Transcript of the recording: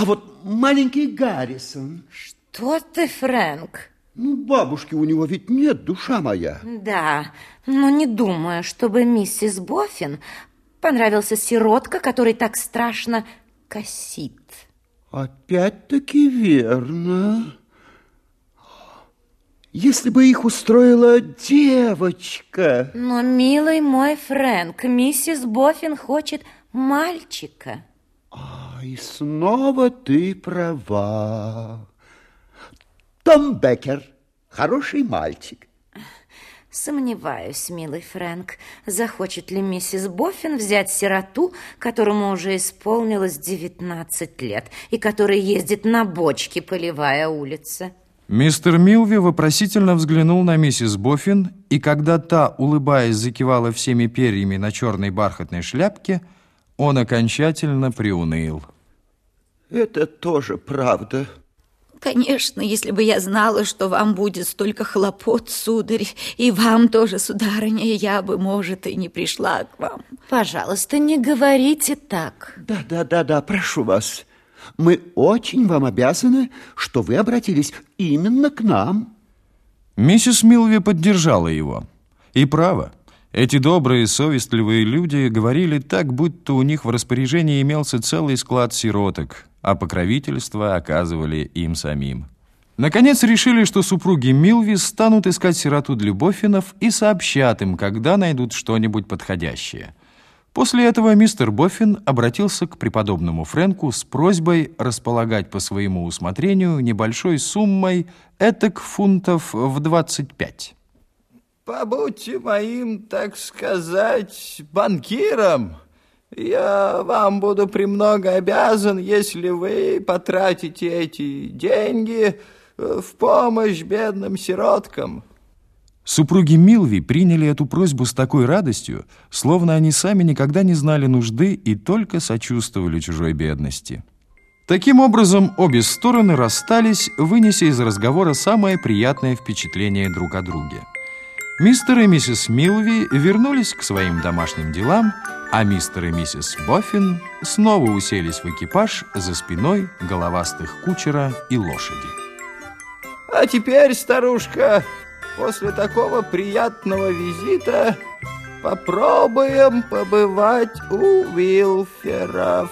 А вот маленький Гаррисон... Что ты, Фрэнк? Ну, бабушки у него ведь нет, душа моя. Да, но не думаю, чтобы миссис Боффин понравился сиротка, который так страшно косит. Опять-таки верно. Если бы их устроила девочка. Но, милый мой Фрэнк, миссис Боффин хочет мальчика. А, и снова ты права. Том Беккер, хороший мальчик. Сомневаюсь, милый Фрэнк, захочет ли миссис Боффин взять сироту, которому уже исполнилось 19 лет, и который ездит на бочке, поливая улицы. Мистер Милви вопросительно взглянул на миссис Боффин, и когда та, улыбаясь, закивала всеми перьями на черной бархатной шляпке, он окончательно приуныл. Это тоже правда. Конечно, если бы я знала, что вам будет столько хлопот, сударь, и вам тоже, сударыня, я бы, может, и не пришла к вам. Пожалуйста, не говорите так. Да, да, да, да, прошу вас. Мы очень вам обязаны, что вы обратились именно к нам. Миссис Милви поддержала его. И право. Эти добрые, совестливые люди говорили так, будто у них в распоряжении имелся целый склад сироток, а покровительство оказывали им самим. Наконец решили, что супруги Милви станут искать сироту для Боффинов и сообщат им, когда найдут что-нибудь подходящее. После этого мистер Боффин обратился к преподобному Фрэнку с просьбой располагать по своему усмотрению небольшой суммой этак фунтов в 25. Побудьте моим, так сказать, банкиром. Я вам буду премного обязан, если вы потратите эти деньги в помощь бедным сироткам. Супруги Милви приняли эту просьбу с такой радостью, словно они сами никогда не знали нужды и только сочувствовали чужой бедности. Таким образом, обе стороны расстались, вынеся из разговора самое приятное впечатление друг о друге. Мистер и миссис Милви вернулись к своим домашним делам, а мистер и миссис Боффин снова уселись в экипаж за спиной головастых кучера и лошади. А теперь, старушка, после такого приятного визита попробуем побывать у Вилферов.